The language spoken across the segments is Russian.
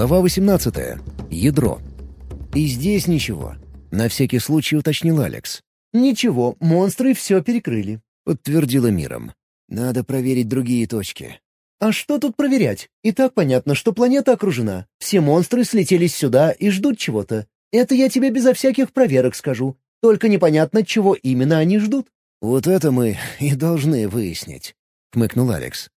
Глава 18. Ядро. «И здесь ничего», — на всякий случай уточнил Алекс. «Ничего, монстры все перекрыли», — подтвердила миром. «Надо проверить другие точки». «А что тут проверять? И так понятно, что планета окружена. Все монстры слетелись сюда и ждут чего-то. Это я тебе безо всяких проверок скажу. Только непонятно, чего именно они ждут». «Вот это мы и должны выяснить», — хмыкнул Алекс.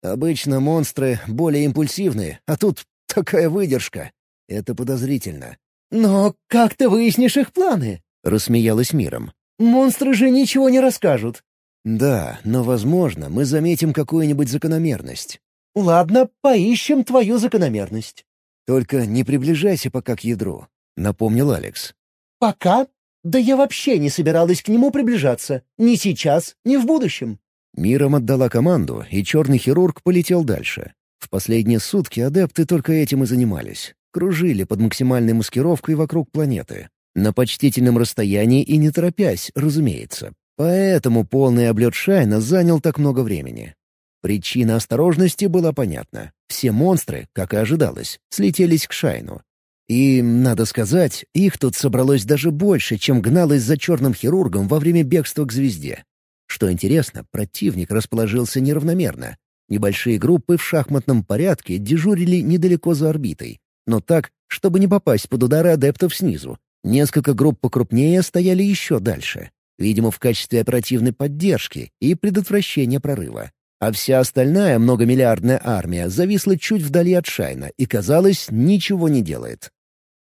«Обычно монстры более импульсивные, а тут такая выдержка. Это подозрительно». «Но как ты выяснишь их планы?» — рассмеялась миром. «Монстры же ничего не расскажут». «Да, но, возможно, мы заметим какую-нибудь закономерность». «Ладно, поищем твою закономерность». «Только не приближайся пока к ядру», — напомнил Алекс. «Пока? Да я вообще не собиралась к нему приближаться. Ни сейчас, ни в будущем». Миром отдала команду, и черный хирург полетел дальше. В последние сутки адепты только этим и занимались. Кружили под максимальной маскировкой вокруг планеты. На почтительном расстоянии и не торопясь, разумеется. Поэтому полный облет Шайна занял так много времени. Причина осторожности была понятна. Все монстры, как и ожидалось, слетелись к Шайну. И, надо сказать, их тут собралось даже больше, чем гналось за черным хирургом во время бегства к звезде. Что интересно, противник расположился неравномерно. Небольшие группы в шахматном порядке дежурили недалеко за орбитой, но так, чтобы не попасть под удары адептов снизу. Несколько групп покрупнее стояли еще дальше, видимо, в качестве оперативной поддержки и предотвращения прорыва. А вся остальная многомиллиардная армия зависла чуть вдали от Шайна и, казалось, ничего не делает.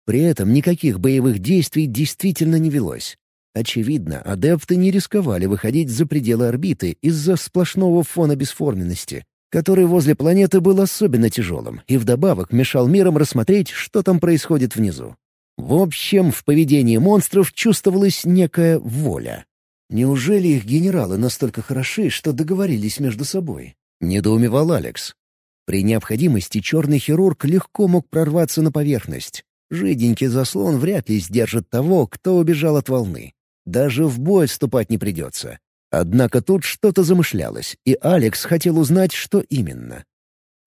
При этом никаких боевых действий действительно не велось. Очевидно, адепты не рисковали выходить за пределы орбиты из-за сплошного фона бесформенности, который возле планеты был особенно тяжелым и вдобавок мешал мирам рассмотреть, что там происходит внизу. В общем, в поведении монстров чувствовалась некая воля. Неужели их генералы настолько хороши, что договорились между собой? Недоумевал Алекс. При необходимости черный хирург легко мог прорваться на поверхность. Жиденький заслон вряд ли сдержит того, кто убежал от волны. Даже в бой вступать не придется. Однако тут что-то замышлялось, и Алекс хотел узнать, что именно.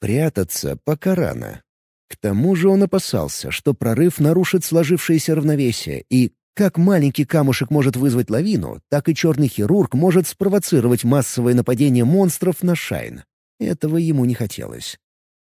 Прятаться пока рано. К тому же он опасался, что прорыв нарушит сложившееся равновесие, и как маленький камушек может вызвать лавину, так и черный хирург может спровоцировать массовое нападение монстров на Шайн. Этого ему не хотелось.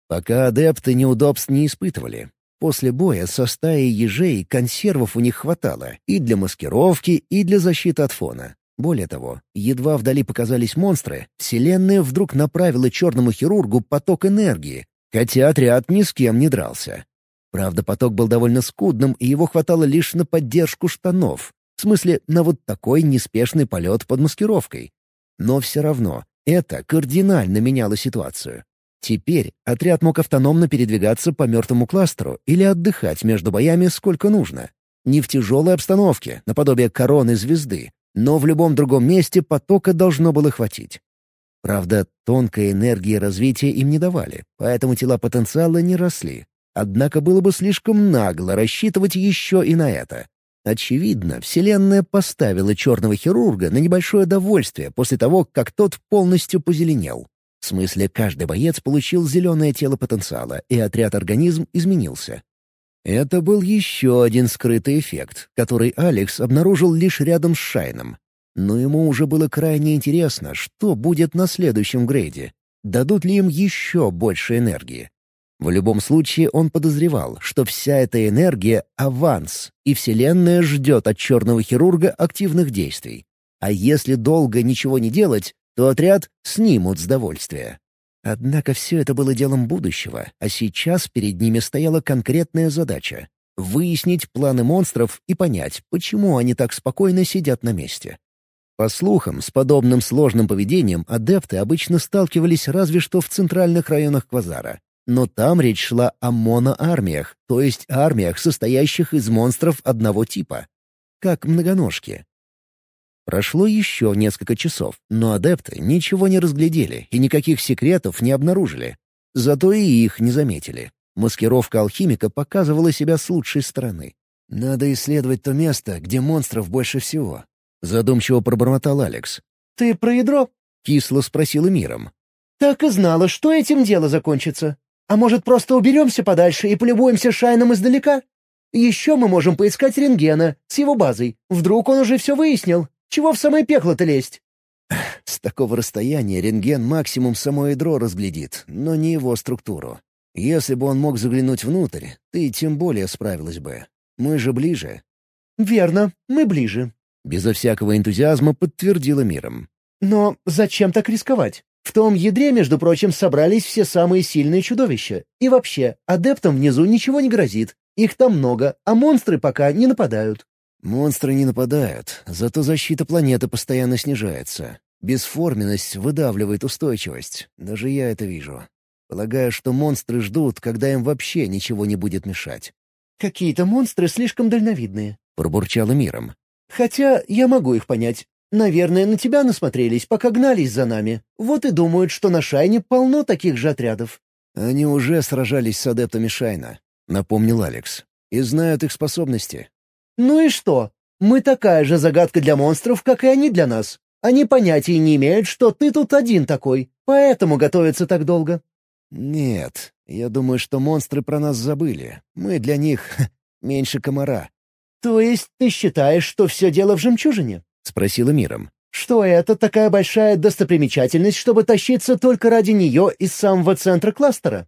Пока адепты неудобств не испытывали. После боя со стаей ежей консервов у них хватало и для маскировки, и для защиты от фона. Более того, едва вдали показались монстры, Вселенная вдруг направила черному хирургу поток энергии, хотя отряд ни с кем не дрался. Правда, поток был довольно скудным, и его хватало лишь на поддержку штанов. В смысле, на вот такой неспешный полет под маскировкой. Но все равно, это кардинально меняло ситуацию. Теперь отряд мог автономно передвигаться по мертвому кластеру или отдыхать между боями сколько нужно. Не в тяжелой обстановке, наподобие короны звезды, но в любом другом месте потока должно было хватить. Правда, тонкой энергии развития им не давали, поэтому тела потенциала не росли. Однако было бы слишком нагло рассчитывать еще и на это. Очевидно, Вселенная поставила черного хирурга на небольшое довольствие после того, как тот полностью позеленел. В смысле, каждый боец получил зеленое тело потенциала, и отряд-организм изменился. Это был еще один скрытый эффект, который Алекс обнаружил лишь рядом с Шайном. Но ему уже было крайне интересно, что будет на следующем грейде. Дадут ли им еще больше энергии? В любом случае он подозревал, что вся эта энергия — аванс, и Вселенная ждет от черного хирурга активных действий. А если долго ничего не делать, то отряд снимут с довольствия. Однако все это было делом будущего, а сейчас перед ними стояла конкретная задача — выяснить планы монстров и понять, почему они так спокойно сидят на месте. По слухам, с подобным сложным поведением адепты обычно сталкивались разве что в центральных районах Квазара. Но там речь шла о моноармиях, то есть армиях, состоящих из монстров одного типа. Как многоножки. Прошло еще несколько часов, но адепты ничего не разглядели и никаких секретов не обнаружили. Зато и их не заметили. Маскировка алхимика показывала себя с лучшей стороны. «Надо исследовать то место, где монстров больше всего», — задумчиво пробормотал Алекс. «Ты про ядро?» — кисло спросила миром. «Так и знала, что этим дело закончится». А может, просто уберемся подальше и полюбуемся Шайном издалека? Еще мы можем поискать рентгена с его базой. Вдруг он уже все выяснил. Чего в самое пекло-то лезть?» С такого расстояния рентген максимум само ядро разглядит, но не его структуру. Если бы он мог заглянуть внутрь, ты тем более справилась бы. Мы же ближе. «Верно, мы ближе», — безо всякого энтузиазма подтвердила миром. «Но зачем так рисковать? В том ядре, между прочим, собрались все самые сильные чудовища. И вообще, адептам внизу ничего не грозит. Их там много, а монстры пока не нападают». «Монстры не нападают, зато защита планеты постоянно снижается. Бесформенность выдавливает устойчивость. Даже я это вижу. Полагаю, что монстры ждут, когда им вообще ничего не будет мешать. «Какие-то монстры слишком дальновидные», — пробурчала миром. «Хотя я могу их понять. Наверное, на тебя насмотрелись, пока гнались за нами. Вот и думают, что на Шайне полно таких же отрядов». «Они уже сражались с адептами Шайна», — напомнил Алекс. «И знают их способности». «Ну и что? Мы такая же загадка для монстров, как и они для нас. Они понятия не имеют, что ты тут один такой, поэтому готовятся так долго». «Нет, я думаю, что монстры про нас забыли. Мы для них меньше комара». «То есть ты считаешь, что все дело в жемчужине?» — спросила Миром. «Что это такая большая достопримечательность, чтобы тащиться только ради нее из самого центра кластера?»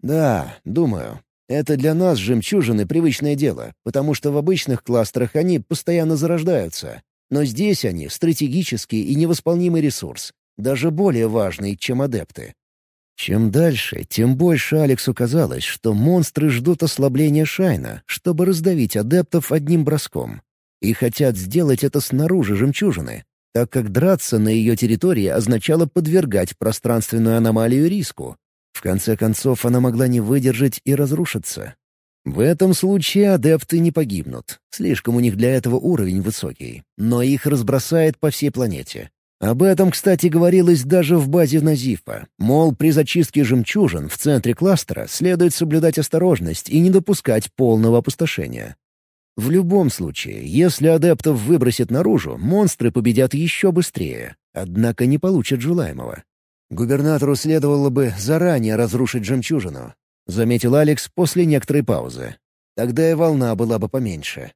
«Да, думаю. Это для нас жемчужины привычное дело, потому что в обычных кластерах они постоянно зарождаются. Но здесь они — стратегический и невосполнимый ресурс, даже более важный, чем адепты. Чем дальше, тем больше Алексу казалось, что монстры ждут ослабления Шайна, чтобы раздавить адептов одним броском. И хотят сделать это снаружи жемчужины, так как драться на ее территории означало подвергать пространственную аномалию риску. В конце концов, она могла не выдержать и разрушиться. В этом случае адепты не погибнут. Слишком у них для этого уровень высокий. Но их разбросает по всей планете. Об этом, кстати, говорилось даже в базе Назифа. Мол, при зачистке жемчужин в центре кластера следует соблюдать осторожность и не допускать полного опустошения. В любом случае, если адептов выбросит наружу, монстры победят еще быстрее, однако не получат желаемого. Губернатору следовало бы заранее разрушить жемчужину, — заметил Алекс после некоторой паузы. «Тогда и волна была бы поменьше».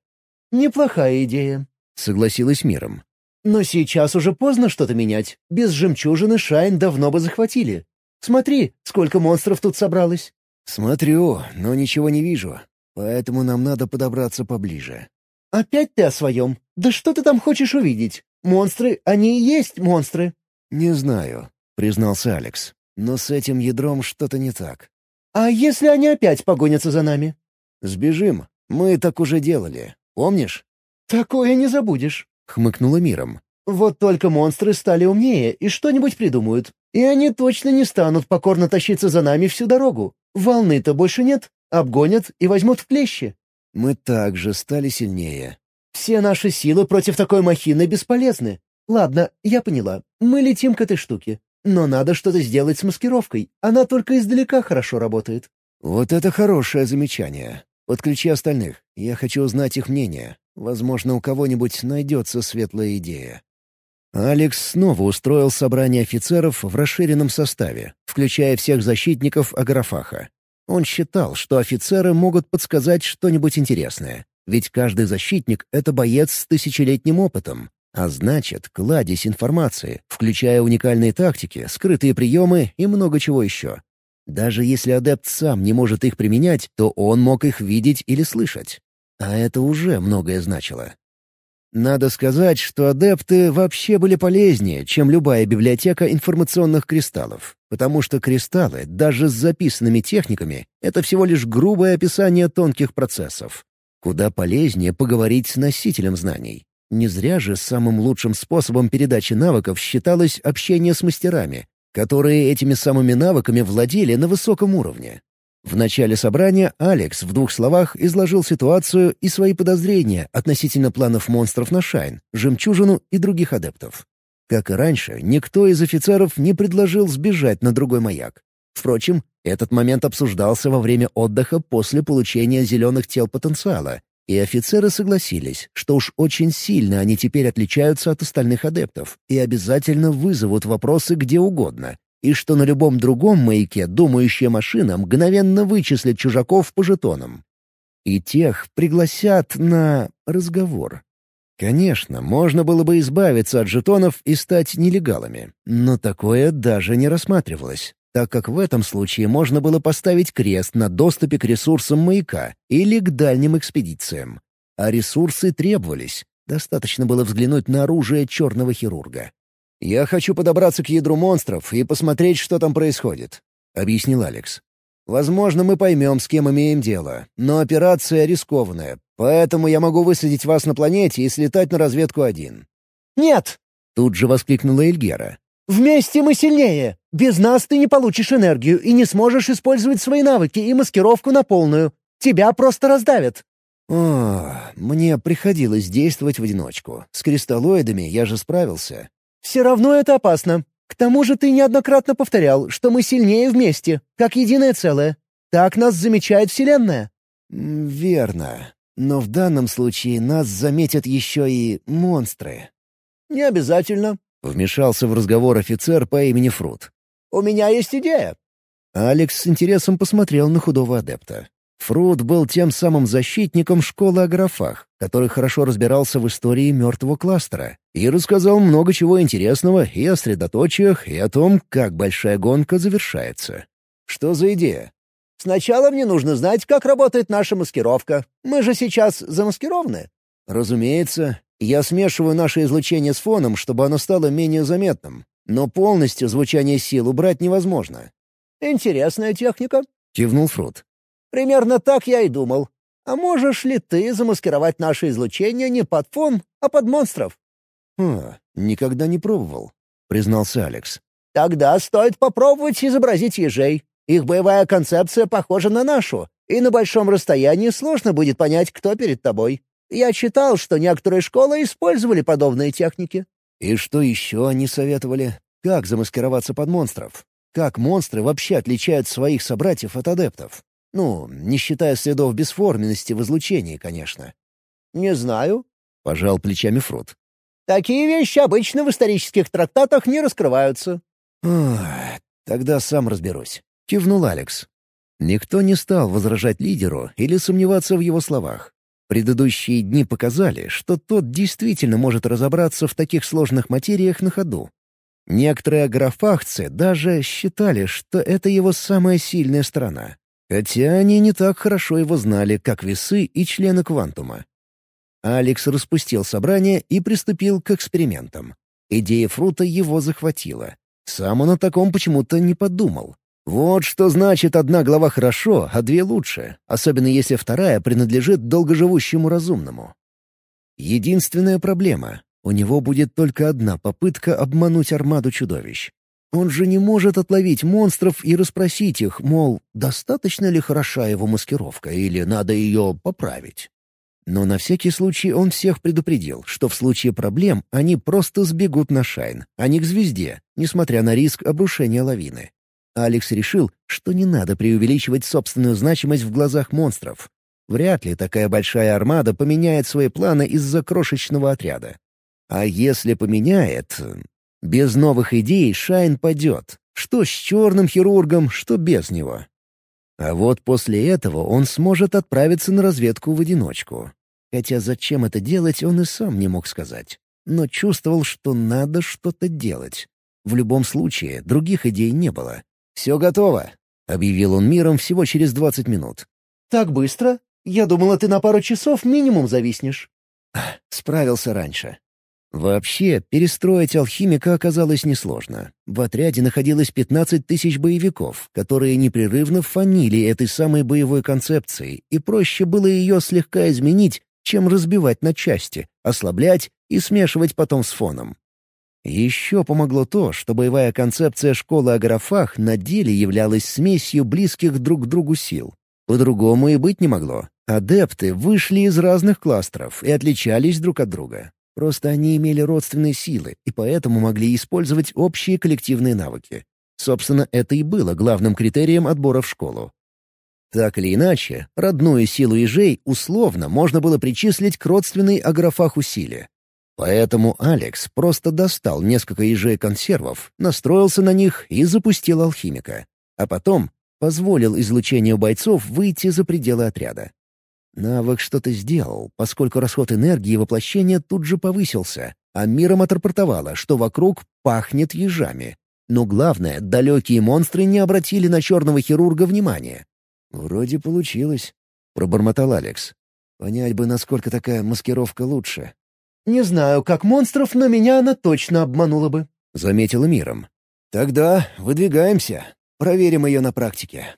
«Неплохая идея», — согласилась миром. «Но сейчас уже поздно что-то менять. Без жемчужины Шайн давно бы захватили. Смотри, сколько монстров тут собралось». «Смотрю, но ничего не вижу. Поэтому нам надо подобраться поближе». «Опять ты о своем? Да что ты там хочешь увидеть? Монстры, они и есть монстры». «Не знаю», — признался Алекс. «Но с этим ядром что-то не так. «А если они опять погонятся за нами?» «Сбежим. Мы так уже делали. Помнишь?» «Такое не забудешь», — хмыкнула миром. «Вот только монстры стали умнее и что-нибудь придумают. И они точно не станут покорно тащиться за нами всю дорогу. Волны-то больше нет. Обгонят и возьмут в клещи». «Мы также стали сильнее». «Все наши силы против такой махины бесполезны. Ладно, я поняла. Мы летим к этой штуке. Но надо что-то сделать с маскировкой. Она только издалека хорошо работает». «Вот это хорошее замечание. Подключи остальных. Я хочу узнать их мнение. Возможно, у кого-нибудь найдется светлая идея». Алекс снова устроил собрание офицеров в расширенном составе, включая всех защитников Аграфаха. Он считал, что офицеры могут подсказать что-нибудь интересное, ведь каждый защитник — это боец с тысячелетним опытом, а значит, кладезь информации, включая уникальные тактики, скрытые приемы и много чего еще. Даже если адепт сам не может их применять, то он мог их видеть или слышать. А это уже многое значило. Надо сказать, что адепты вообще были полезнее, чем любая библиотека информационных кристаллов, потому что кристаллы, даже с записанными техниками, это всего лишь грубое описание тонких процессов. Куда полезнее поговорить с носителем знаний. Не зря же самым лучшим способом передачи навыков считалось общение с мастерами, которые этими самыми навыками владели на высоком уровне. В начале собрания Алекс в двух словах изложил ситуацию и свои подозрения относительно планов монстров на Шайн, Жемчужину и других адептов. Как и раньше, никто из офицеров не предложил сбежать на другой маяк. Впрочем, этот момент обсуждался во время отдыха после получения зеленых тел потенциала, и офицеры согласились, что уж очень сильно они теперь отличаются от остальных адептов и обязательно вызовут вопросы где угодно, и что на любом другом маяке думающая машина мгновенно вычислит чужаков по жетонам. И тех пригласят на разговор. Конечно, можно было бы избавиться от жетонов и стать нелегалами, но такое даже не рассматривалось, так как в этом случае можно было поставить крест на доступе к ресурсам маяка или к дальним экспедициям. А ресурсы требовались. Достаточно было взглянуть на оружие черного хирурга. «Я хочу подобраться к ядру монстров и посмотреть, что там происходит», — объяснил Алекс. «Возможно, мы поймем, с кем имеем дело, но операция рискованная, поэтому я могу высадить вас на планете и слетать на разведку один». «Нет!» — тут же воскликнула Эльгера. «Вместе мы сильнее! Без нас ты не получишь энергию и не сможешь использовать свои навыки и маскировку на полную. Тебя просто раздавят!» «О, мне приходилось действовать в одиночку. С кристаллоидами я же справился. Все равно это опасно. К тому же ты неоднократно повторял, что мы сильнее вместе, как единое целое. Так нас замечает Вселенная». «Верно. Но в данном случае нас заметят еще и монстры». «Не обязательно», — вмешался в разговор офицер по имени Фрут. «У меня есть идея». Алекс с интересом посмотрел на худого адепта. Фрут был тем самым защитником школы о графах, который хорошо разбирался в истории мертвого кластера и рассказал много чего интересного и о средоточиях, и о том, как большая гонка завершается. Что за идея? «Сначала мне нужно знать, как работает наша маскировка. Мы же сейчас замаскированы». «Разумеется. Я смешиваю наше излучение с фоном, чтобы оно стало менее заметным. Но полностью звучание сил убрать невозможно». «Интересная техника», — кивнул Фрут. Примерно так я и думал. А можешь ли ты замаскировать наше излучение не под фон, а под монстров?» «Хм, никогда не пробовал», — признался Алекс. «Тогда стоит попробовать изобразить ежей. Их боевая концепция похожа на нашу, и на большом расстоянии сложно будет понять, кто перед тобой. Я читал, что некоторые школы использовали подобные техники». «И что еще они советовали? Как замаскироваться под монстров? Как монстры вообще отличают своих собратьев от адептов?» Ну, не считая следов бесформенности в излучении, конечно. «Не знаю», — пожал плечами Фрут. «Такие вещи обычно в исторических трактатах не раскрываются». тогда сам разберусь», — кивнул Алекс. Никто не стал возражать лидеру или сомневаться в его словах. Предыдущие дни показали, что тот действительно может разобраться в таких сложных материях на ходу. Некоторые агрофахцы даже считали, что это его самая сильная сторона. Хотя они не так хорошо его знали, как весы и члены Квантума. Алекс распустил собрание и приступил к экспериментам. Идея Фрута его захватила. Сам он о таком почему-то не подумал. Вот что значит одна глава хорошо, а две лучше, особенно если вторая принадлежит долгоживущему разумному. Единственная проблема — у него будет только одна попытка обмануть армаду чудовищ. Он же не может отловить монстров и расспросить их, мол, достаточно ли хороша его маскировка или надо ее поправить. Но на всякий случай он всех предупредил, что в случае проблем они просто сбегут на Шайн, а не к звезде, несмотря на риск обрушения лавины. Алекс решил, что не надо преувеличивать собственную значимость в глазах монстров. Вряд ли такая большая армада поменяет свои планы из-за крошечного отряда. А если поменяет, без новых идей Шайн падет. Что с черным хирургом, что без него. А вот после этого он сможет отправиться на разведку в одиночку. Хотя зачем это делать, он и сам не мог сказать. Но чувствовал, что надо что-то делать. В любом случае, других идей не было. «Все готово», — объявил он миром всего через двадцать минут. «Так быстро? Я думала, ты на пару часов минимум зависнешь». Справился раньше. Вообще, перестроить алхимика оказалось несложно. В отряде находилось 15 тысяч боевиков, которые непрерывно фанили этой самой боевой концепцией, и проще было ее слегка изменить, чем разбивать на части, ослаблять и смешивать потом с фоном. Еще помогло то, что боевая концепция школы о графах на деле являлась смесью близких друг к другу сил. По-другому и быть не могло. Адепты вышли из разных кластеров и отличались друг от друга. Просто они имели родственные силы и поэтому могли использовать общие коллективные навыки. Собственно, это и было главным критерием отбора в школу. Так или иначе, родную силу ежей условно можно было причислить к родственной агрофаху силе. Поэтому Алекс просто достал несколько ежей консервов, настроился на них и запустил алхимика. А потом позволил излучению бойцов выйти за пределы отряда. Навык что-то сделал, поскольку расход энергии воплощения тут же повысился, а миром отрапортовало, что вокруг пахнет ежами. Но главное, далекие монстры не обратили на черного хирурга внимания. «Вроде получилось», — пробормотал Алекс. «Понять бы, насколько такая маскировка лучше». «Не знаю, как монстров, но меня она точно обманула бы», — заметила миром. «Тогда выдвигаемся. Проверим ее на практике».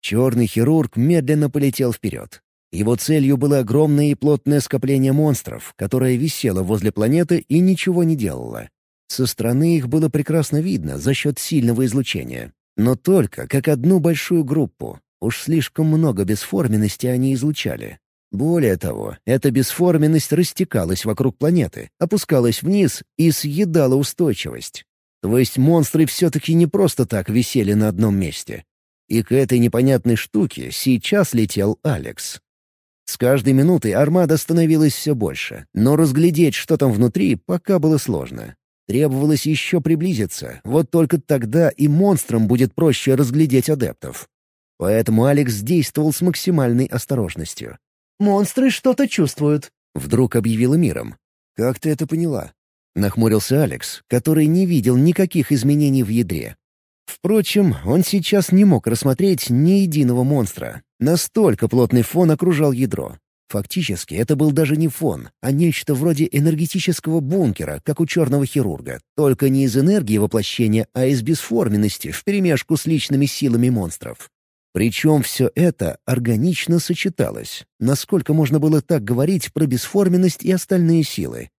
Черный хирург медленно полетел вперед. Его целью было огромное и плотное скопление монстров, которое висело возле планеты и ничего не делало. Со стороны их было прекрасно видно за счет сильного излучения. Но только как одну большую группу. Уж слишком много бесформенности они излучали. Более того, эта бесформенность растекалась вокруг планеты, опускалась вниз и съедала устойчивость. То есть монстры все-таки не просто так висели на одном месте. И к этой непонятной штуке сейчас летел Алекс. С каждой минутой армада становилась все больше, но разглядеть, что там внутри, пока было сложно. Требовалось еще приблизиться, вот только тогда и монстрам будет проще разглядеть адептов. Поэтому Алекс действовал с максимальной осторожностью. «Монстры что-то чувствуют», — вдруг объявила миром. «Как ты это поняла?» — нахмурился Алекс, который не видел никаких изменений в ядре. Впрочем, он сейчас не мог рассмотреть ни единого монстра. Настолько плотный фон окружал ядро. Фактически, это был даже не фон, а нечто вроде энергетического бункера, как у черного хирурга, только не из энергии воплощения, а из бесформенности вперемешку с личными силами монстров. Причем все это органично сочеталось. Насколько можно было так говорить про бесформенность и остальные силы?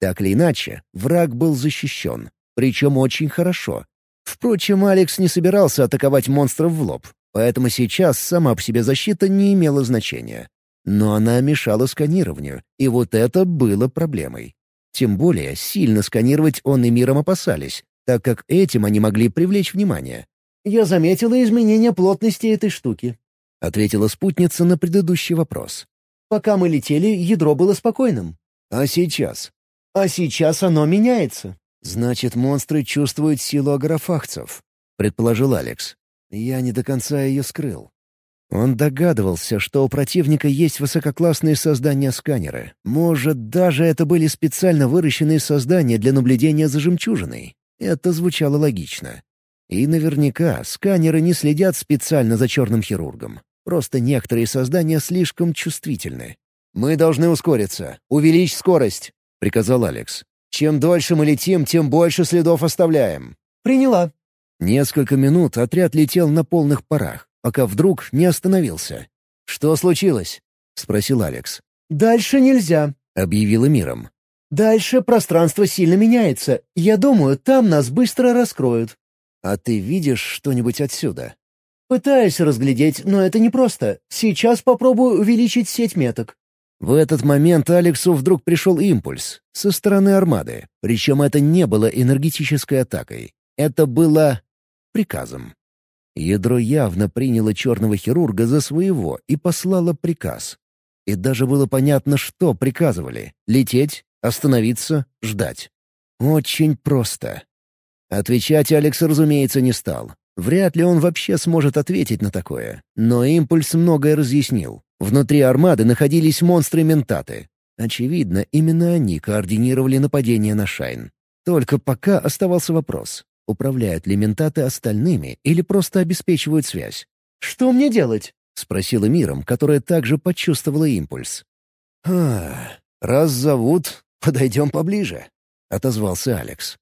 Так или иначе, враг был защищен. Причем очень хорошо, Впрочем, Алекс не собирался атаковать монстров в лоб, поэтому сейчас сама по себе защита не имела значения. Но она мешала сканированию, и вот это было проблемой. Тем более, сильно сканировать он и миром опасались, так как этим они могли привлечь внимание. «Я заметила изменение плотности этой штуки», — ответила спутница на предыдущий вопрос. «Пока мы летели, ядро было спокойным». «А сейчас?» «А сейчас оно меняется». «Значит, монстры чувствуют силу агрофагцев», — предположил Алекс. «Я не до конца ее скрыл». Он догадывался, что у противника есть высококлассные создания-сканеры. Может, даже это были специально выращенные создания для наблюдения за жемчужиной. Это звучало логично. И наверняка сканеры не следят специально за черным хирургом. Просто некоторые создания слишком чувствительны. «Мы должны ускориться. Увеличь скорость», — приказал Алекс. Чем дольше мы летим, тем больше следов оставляем». «Приняла». Несколько минут отряд летел на полных парах, пока вдруг не остановился. «Что случилось?» — спросил Алекс. «Дальше нельзя», — объявила миром. «Дальше пространство сильно меняется. Я думаю, там нас быстро раскроют». «А ты видишь что-нибудь отсюда?» «Пытаюсь разглядеть, но это непросто. Сейчас попробую увеличить сеть меток». В этот момент Алексу вдруг пришел импульс со стороны армады, причем это не было энергетической атакой. Это было приказом. Ядро явно приняло черного хирурга за своего и послало приказ. И даже было понятно, что приказывали — лететь, остановиться, ждать. Очень просто. Отвечать Алекс, разумеется, не стал. Вряд ли он вообще сможет ответить на такое. Но импульс многое разъяснил. Внутри армады находились монстры-ментаты. Очевидно, именно они координировали нападение на Шайн. Только пока оставался вопрос, управляют ли ментаты остальными или просто обеспечивают связь. «Что мне делать?» — спросила Миром, которая также почувствовала импульс. «А, раз зовут, подойдем поближе», — отозвался Алекс.